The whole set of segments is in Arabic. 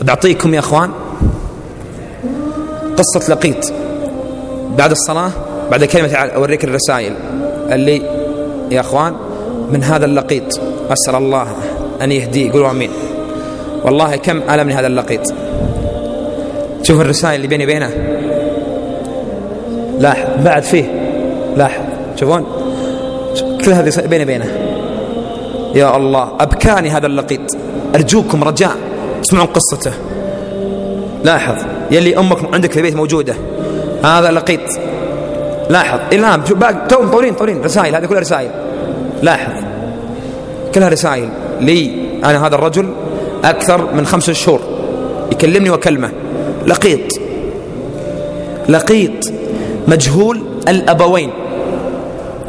بعطيكم يا أخوان قصة لقيط. بعد الصلاة بعد كلمة تعال أوريك الرسائل. اللي يا أخوان من هذا اللقيط؟ أسأل الله أن يهديه. قولوا أمين. والله كم ألمني هذا اللقيط؟ شوف الرسائل اللي بيني بينه لاحظ بعد فيه. لاحظ شوفون. كل هذه بيني بينه يا الله أبكاني هذا اللقيط. أرجوكم رجاء. اسمعون قصته. لاحظ يلي أمك عندك في البيت موجودة. هذا لقيط. لاحظ باقي؟ تو طولين طولين رسائل هذه كلها رسائل. لاحظ كلها رسائل. لي أنا هذا الرجل أكثر من خمسة شهور. يكلمني وكلمة. لقيط. لقيط. مجهول الأبوين.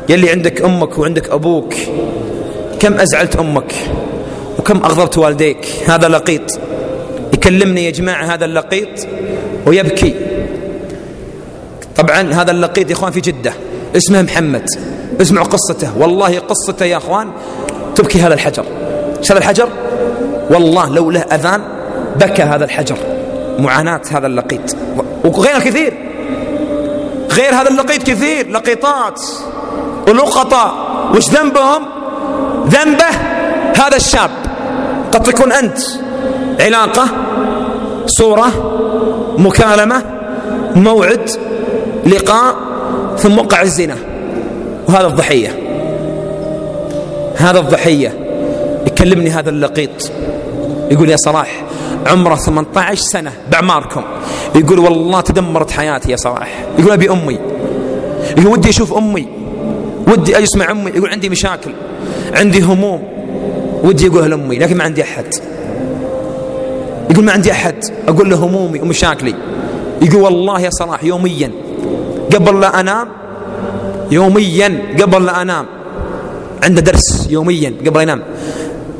يلي عندك أمك وعندك أبوك. كم أزعلت أمك؟ وكم أغضبت والديك؟ هذا لقيط. يكلمني يا جماعة هذا اللقيط ويبكي. طبعا هذا اللقيط يا إخوان في جدة. اسمه محمد. اسمعوا قصته. والله قصته يا إخوان تبكي هذا الحجر. هذا الحجر؟ والله لو له أذان بكى هذا الحجر. معاناة هذا اللقيط. وغير كثير. غير هذا اللقيط كثير. لقيطات. ولقطاء. وش ذنبهم؟ ذنبه هذا الشاب. قد تكون أنت. علاقة صورة مكالمة موعد لقاء ثم وقع الزنا. وهذا الضحية. هذا الضحية. يكلمني هذا اللقيط. يقول يا صلاح عمره 18 سنة بأعماركم. يقول والله تدمرت حياتي يا صلاح. يقول أبي أمي. يقول ودي أشوف أمي. ودي أسمع أمي. يقول عندي مشاكل. عندي هموم. ودي أقولها لأمي لكن ما عندي أحد. يقول ما عندي أحد. أقول له همومي ومشاكلي. يقول والله يا صلاح يوميا. قبل لا أنام يوميا قبل لا أنام. عنده درس يوميا قبل لا ينام.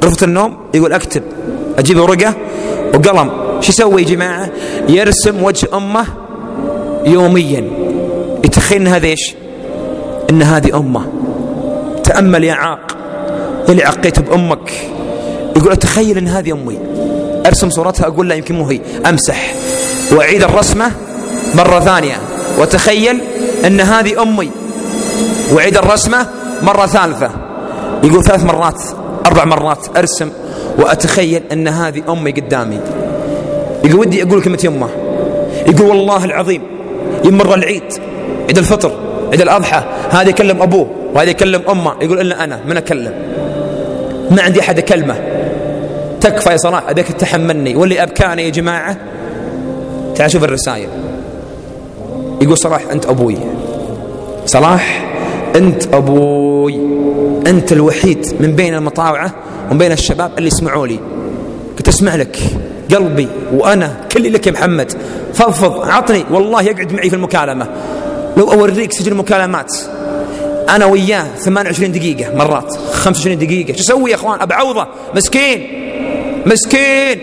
غرفة النوم يقول أكتب. أجيب ورقة وقلم. شو يسوي يا جماعة؟ يرسم وجه أمه يوميا. يتخيل هذا إيش؟ إن هذه أمة تأمل يا عاق. اللي عقيت بأمك. يقول أتخيل إن هذه أمي. أرسم صورتها أقول لا يمكن مو هي. أمسح. وأعيد الرسمة مرة ثانية. وتخيل أن هذه أمي. وعيد الرسمة مرة ثالثة. يقول ثلاث مرات أربع مرات أرسم. وأتخيل أن هذه أمي قدامي. يقول ودي أقول كلمة يمه. يقول والله العظيم. يمر العيد. عيد الفطر عيد الأضحى. هذا يكلم أبوه وهذا يكلم أمه. يقول إلا أنا من أكلم؟ ما عندي أحد أكلمه. تكفى يا صلاح أبيك تحملني واللي أبكاني يا جماعة تعال شوف الرسائل يقول صلاح أنت أبوي. صلاح أنت أبوي. أنت الوحيد من بين المطاوعة ومن بين الشباب اللي يسمعوا لي. كنت أسمع لك قلبي وأنا كلي لك يا محمد. فضفض عطني والله يقعد معي في المكالمة. لو أوريك سجل المكالمات. أنا وياه 28 دقيقة مرات. 25 دقيقة. شو أسوي يا أخوان؟ أبعوضه مسكين. مسكين.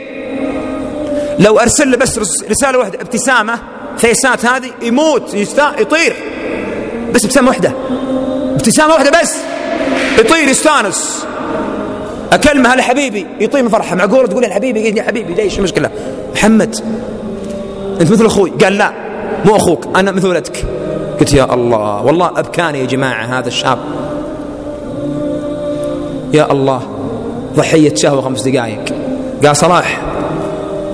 لو أرسل له بس رسالة واحدة ابتسامة فيسات هذه يموت يطير. بس ابتسامة واحدة. ابتسامة واحدة بس. يطير يستانس. أكلمه هلا حبيبي. يطير من فرحة. معقولة تقول يا حبيبي؟ يا حبيبي ليش؟ المشكلة؟ محمد أنت مثل أخوي. قال لا مو أخوك. أنا مثل ولدك. قلت يا الله والله أبكاني يا جماعة هذا الشاب. يا الله ضحية شهوة خمس دقائق قال صلاح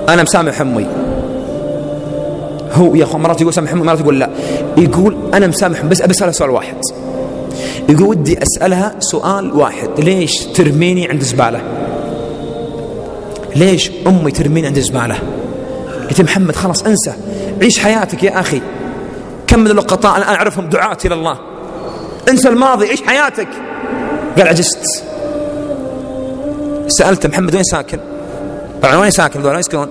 أنا مسامح أمي هو يا أخوان مرات يقول سامح امي مرات يقول لا. يقول أنا مسامح بس أبي اسالها سؤال واحد. يقول ودي أسألها سؤال واحد ليش ترميني عند زبالة؟ ليش أمي ترميني عند زبالة؟ قلت محمد خلاص انسى. عيش حياتك يا أخي. كم من اللقطاء أنا أعرفهم دعاة إلى الله. انسى الماضي عيش حياتك؟ قال عجزت. سألته محمد وين ساكن؟ طبعا وين ساكن؟ وين يسكنون؟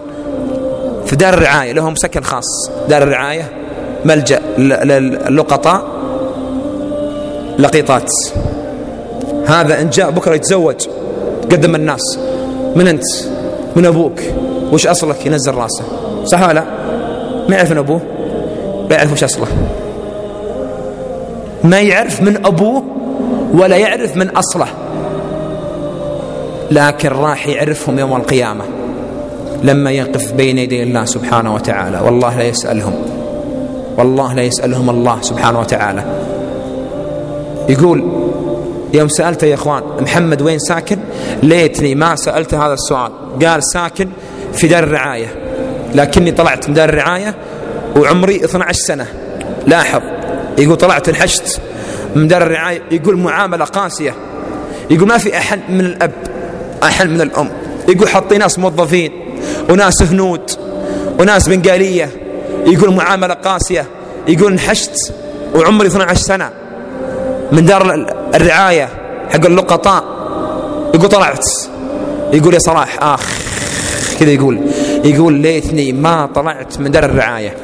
في دار الرعاية. لهم سكن خاص. دار الرعاية ملجأ للقطاء لقيطات. هذا إن جاء بكرة يتزوج. قدم الناس. من أنت؟ من أبوك. وش أصلك؟ ينزل راسه. صح ولا؟ ما يعرف أبوه. لا يعرف وش أصله ما يعرف من أبوه ولا يعرف من أصله. لكن راح يعرفهم يوم القيامة. لما يقف بين يدي الله سبحانه وتعالى. والله لا يسألهم. والله لا يسألهم الله سبحانه وتعالى. يقول يوم سألته يا إخوان محمد وين ساكن؟ ليتني ما سألت هذا السؤال. قال ساكن في دار الرعاية. لكني طلعت من دار الرعاية وعمري 12 سنة. لاحظ. يقول طلعت انحشت. من دار الرعاية يقول معاملة قاسية. يقول ما في أحد من الأب أحد من الأم. يقول حاطين ناس موظفين وناس هنود وناس بنقالية يقول معاملة قاسية. يقول انحشت. وعمري 12 سنة. من دار الرعاية حق اللقطاء. يقول طلعت. يقول يا صلاح آخ كذا يقول. يقول ليتني ما طلعت من دار الرعاية.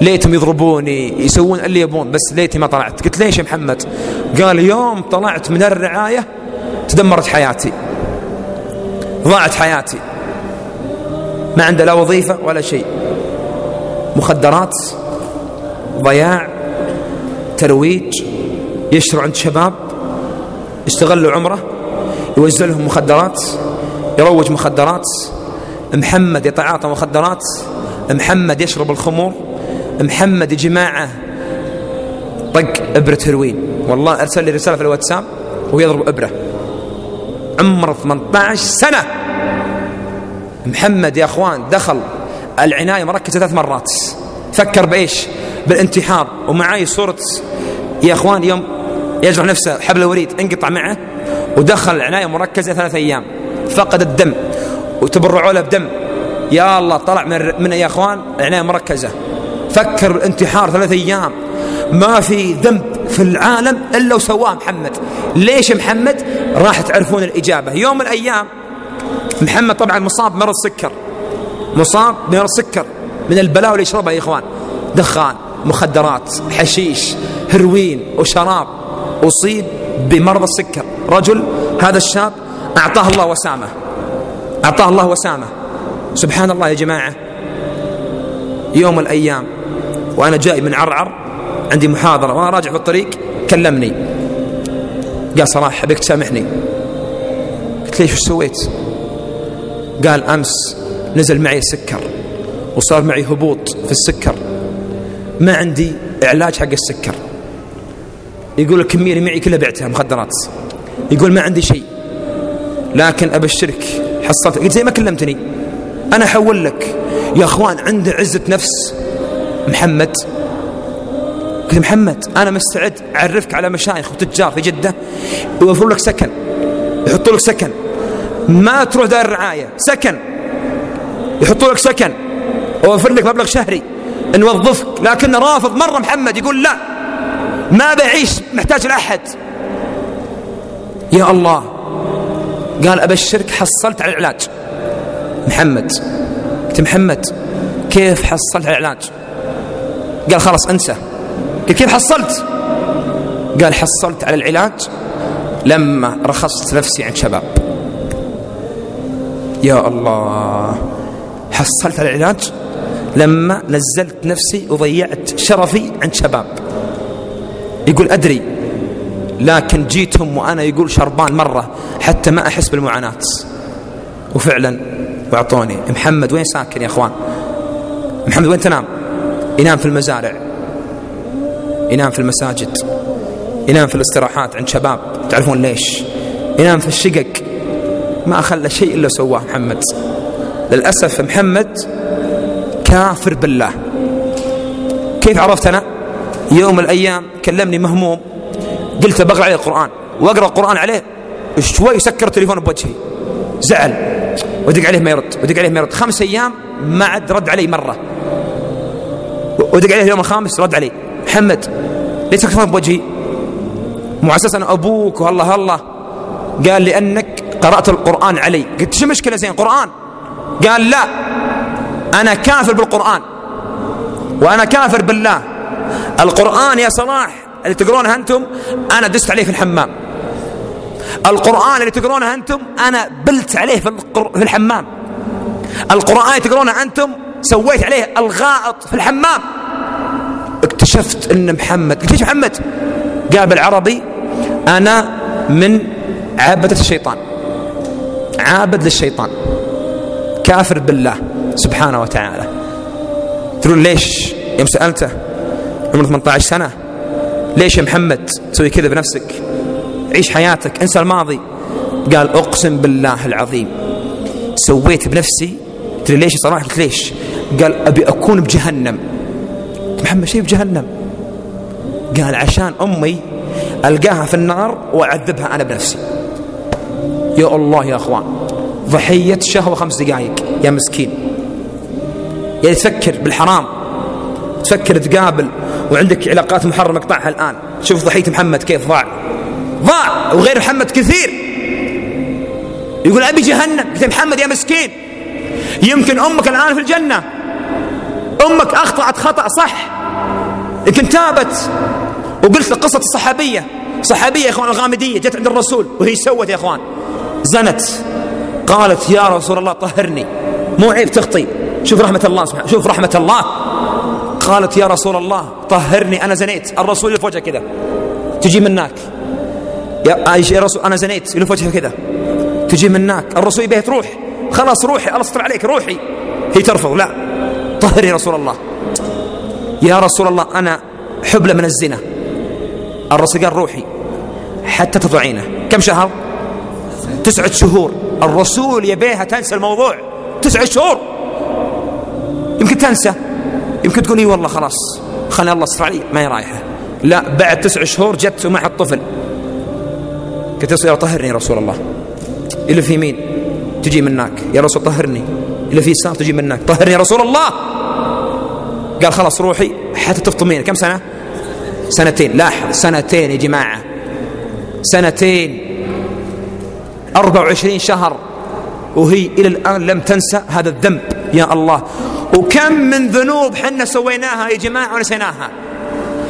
ليتهم يضربوني يسوون اللي يبون بس ليتي ما طلعت. قلت ليش يا محمد؟ قال يوم طلعت من الرعاية تدمرت حياتي. ضاعت حياتي. ما عنده لا وظيفة ولا شيء. مخدرات ضياع ترويج يشتروا عند شباب يستغلوا عمره يوزع لهم مخدرات يروج مخدرات. محمد يتعاطى مخدرات محمد يشرب الخمور محمد يا جماعة طق إبرة هيروين. والله أرسل لي رسالة في الواتساب وهو يضرب إبرة. عمره 18 سنة. محمد يا أخوان دخل العناية مركزة ثلاث مرات. فكر بإيش؟ بالانتحار. ومعاي صورة يا أخوان يوم يجرح نفسه حبل الوريد انقطع معه ودخل العناية مركزة ثلاث أيام. فقد الدم. وتبرعوا له بدم. يا الله طلع من, من يا أخوان عناية مركزة. فكر الانتحار ثلاث أيام. ما في ذنب في العالم إلا وسواه محمد. ليش محمد؟ راح تعرفون الإجابة. يوم من الأيام محمد طبعا مصاب مرض سكر. مصاب بمرض سكر. من البلاء اللي يشربها يا إخوان. دخان مخدرات حشيش هروين وشراب. أصيب بمرض السكر. رجل هذا الشاب أعطاه الله وسامة. أعطاه الله وسامة. سبحان الله يا جماعة. يوم الأيام وأنا جاي من عرعر عندي محاضرة وأنا راجع في الطريق كلمني. قال صلاح أبيك تسامحني. قلت ليش وش سويت؟ قال أمس نزل معي السكر وصار معي هبوط في السكر. ما عندي علاج حق السكر. يقول الكمية اللي معي كلها بعتها مخدرات. يقول ما عندي شيء لكن أبشرك حصلت. قلت زي ما كلمتني. أنا أحول لك. يا أخوان عنده عزة نفس. محمد. قلت محمد أنا مستعد أعرفك على مشايخ وتجار في جدة. يوفروا لك سكن. يحطوا لك سكن. ما تروح دار الرعاية سكن. يحطوا لك سكن. ويوفر لك مبلغ شهري. نوظفك. لكن رافض مرة محمد يقول لا. ما بعيش محتاج لأحد. يا الله. قال أبشرك حصلت على العلاج. محمد. قلت محمد كيف حصلت على العلاج؟ قال خلاص انسى. قلت كيف حصلت؟ قال حصلت على العلاج لما رخصت نفسي عند شباب. يا الله حصلت على العلاج لما نزلت نفسي وضيعت شرفي عند شباب. يقول أدري لكن جيتهم وأنا يقول شربان مرة حتى ما أحس بالمعاناة. وفعلا واعطوني محمد وين ساكن يا إخوان؟ محمد وين تنام؟ ينام في المزارع. ينام في المساجد. ينام في الاستراحات عند شباب. تعرفون ليش؟ ينام في الشقق. ما خلى شيء إلا سواه محمد. للأسف محمد كافر بالله. كيف عرفت أنا يوم الأيام كلمني مهموم. قلت بقرأ عليه القرآن وأقرأ القرآن عليه شوي سكر التليفون بوجهي زعل. ودق عليه ما يرد ودق عليه ما يرد. خمس أيام ما عد رد علي مرة. ودق عليه اليوم الخامس رد علي. محمد ليش تكفون بوجهي؟ مو أساس أنا أبوك والله الله. قال لأنك قرأت القرآن علي. قلت شو مشكله زين؟ قرآن. قال لا أنا كافر بالقرآن. وأنا كافر بالله. القرآن يا صلاح اللي تقرونه أنتم أنا دست عليه في الحمام. القرآن اللي تقرونه أنتم أنا بلت عليه في, في الحمام. القرآن اللي تقرونه أنتم سويت عليه الغائط في الحمام. اكتشفت إن محمد قلت ليش محمد؟ قال بالعربي أنا من عابدة الشيطان. عابد للشيطان. كافر بالله سبحانه وتعالى. تقول ليش؟ يوم سألته عمره 18 سنة. ليش يا محمد تسوي كذا بنفسك؟ عيش حياتك انسى الماضي. قال أقسم بالله العظيم سويت بنفسي. قلت ليش صراحة؟ قلت ليش؟ قال أبي أكون بجهنم. محمد شيء بجهنم. قال عشان أمي ألقاها في النار وأعذبها أنا بنفسي. يا الله يا أخوان ضحية شهوة خمس دقائق يا مسكين. يعني تفكر بالحرام تفكر تقابل وعندك علاقات محرمة اقطعها الآن. شوف ضحية محمد كيف ضاع. ضاع وغير محمد كثير. يقول أبي جهنم. قلت محمد يا مسكين يمكن أمك الآن في الجنة. أمك أخطأت خطأ صح. يمكن تابت. وقلت لك قصة الصحابية. صحابية يا إخوان الغامدية جت عند الرسول وهي سوت يا إخوان. زنت. قالت يا رسول الله طهرني. مو عيب تخطي. شوف رحمة الله سبحانه شوف رحمة الله. قالت يا رسول الله طهرني أنا زنيت. الرسول يلف وجهه كذا تجي منك. يا عائشة يا رسول أنا زنيت. يلف وجهه كذا تجي منك. الرسول يبيه تروح. خلاص روحي. الله استر عليك. روحي. هي ترفض. لا. طهري يا رسول الله. يا رسول الله أنا حبلة من الزنا. الرسول قال روحي. حتى تضعينه. كم شهر؟ تسعة شهور. الرسول يبيها تنسى الموضوع. تسعة شهور. يمكن تنسى. يمكن تقول إي والله خلاص خلي الله يستر علي ما هي رايحة. لا بعد تسع شهور جت ومعها الطفل قلت يا طهرني يا رسول الله. اللي في يمين تجي منك. يا رسول طهرني. اللي في يسار تجي منك. طهرني يا رسول الله. قال خلاص روحي. حتى تفطمين كم سنة؟ سنتين. لاحظ سنتين يا جماعة. سنتين. 24 شهر. وهي إلى الآن لم تنسى هذا الذنب. يا الله. وكم من ذنوب حنا سويناها يا جماعة ونسيناها.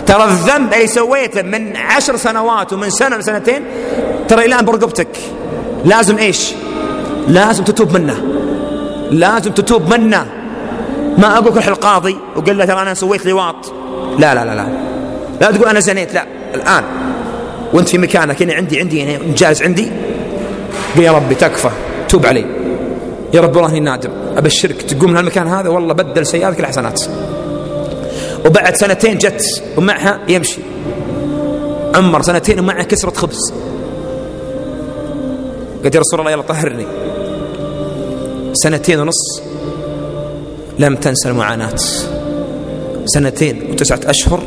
ترى الذنب اللي سويته من عشر سنوات ومن سنة لسنتين ترى الآن برقبتك. لازم إيش؟ لازم تتوب منه. لازم تتوب منه. ما أقول روح القاضي وقال له ترى أنا سويت لواط لا لا لا لا. لا تقول أنا زنيت لا. الآن. وأنت في مكانك هنا عندي عندي هنا جالس عندي. قل يا ربي تكفى. توب علي. يا رب والله نادم أبشرك. تقوم من هالمكان هذا؟ والله بدل سيئاتك الحسنات. وبعد سنتين جت ومعها يمشي. عمر سنتين ومعها كسرة خبز. قلت يا رسول الله يلا طهرني. سنتين ونص لم تنسى المعاناة. سنتين وتسعة أشهر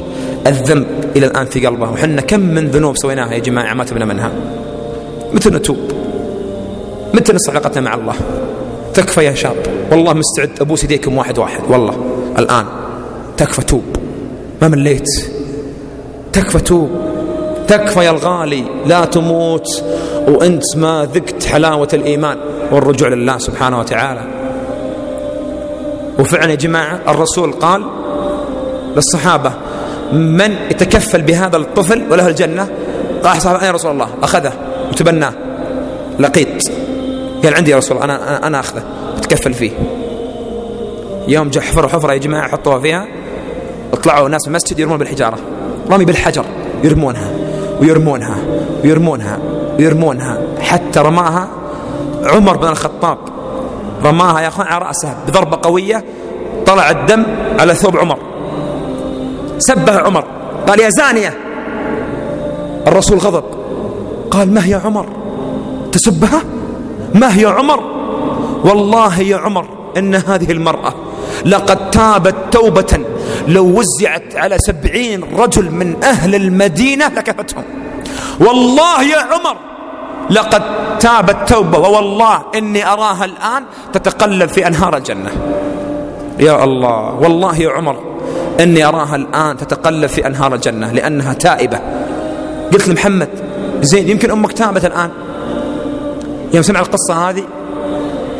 الذنب إلى الآن في قلبه. وحنا كم من ذنوب سويناها يا جماعة ما تبنى منها متى نتوب؟ متى نصل علاقتنا مع الله؟ تكفى يا شاب. والله مستعد أبوس يديكم واحد واحد. والله. الآن. تكفى توب. ما مليت. تكفى توب. تكفى يا الغالي. لا تموت. وأنت ما ذقت حلاوة الإيمان والرجوع لله سبحانه وتعالى. وفعلا يا جماعة الرسول قال للصحابة من يتكفل بهذا الطفل وله الجنة؟ قال صحابة يا رسول الله؟ أخذه وتبناه. لقيت. قال عندي يا رسول الله أنا, أنا أخذه. أتكفل فيه. يوم جاء حفر حفرة يا جماعة حطوها فيها. اطلعوا الناس من المسجد يرمون بالحجارة. رمي بالحجر. يرمونها ويرمونها ويرمونها ويرمونها. حتى رماها عمر بن الخطاب. رماها يا أخوان على رأسها بضربة قوية طلع الدم على ثوب عمر. سبه عمر. قال يا زانية. الرسول غضب. قال ما هي عمر؟ تسبها؟ ما هي عمر؟ والله يا عمر إن هذه المرأة لقد تابت توبة لو وزعت على سبعين رجل من أهل المدينة لكفتهم. والله يا عمر لقد تابت توبة ووالله إني أراها الآن تتقلب في أنهار الجنة. يا الله والله يا عمر إني أراها الآن تتقلب في أنهار الجنة لأنها تائبة. قلت لمحمد زين يمكن أمك تابت الآن؟ يوم سمع القصة هذه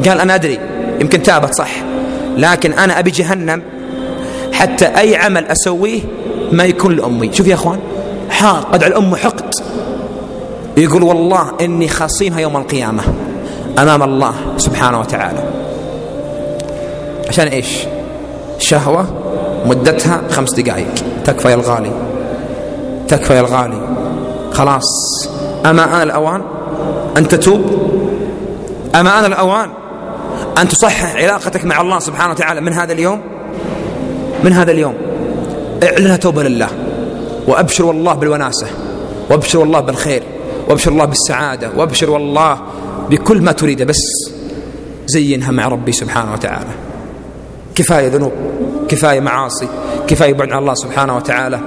قال أنا أدري يمكن تابت صح لكن أنا أبي جهنم حتى أي عمل أسويه ما يكون لأمي. شوف يا أخوان حاقد على الأم حقد. يقول والله إني خاصيمها يوم القيامة أمام الله سبحانه وتعالى. عشان إيش؟ شهوة مدتها خمس دقائق تكفى يا الغالي تكفى يا الغالي. خلاص أما آن الأوان أن تتوب أما آن الأوان؟ أن تصحح علاقتك مع الله سبحانه وتعالى من هذا اليوم؟ من هذا اليوم. اعلنها توبة لله. وأبشر والله بالوناسة. وأبشر والله بالخير. وأبشر الله بالسعادة. وأبشر والله بكل ما تريده بس زينها مع ربي سبحانه وتعالى. كفاية ذنوب. كفاية معاصي. كفاية بعد عن الله سبحانه وتعالى.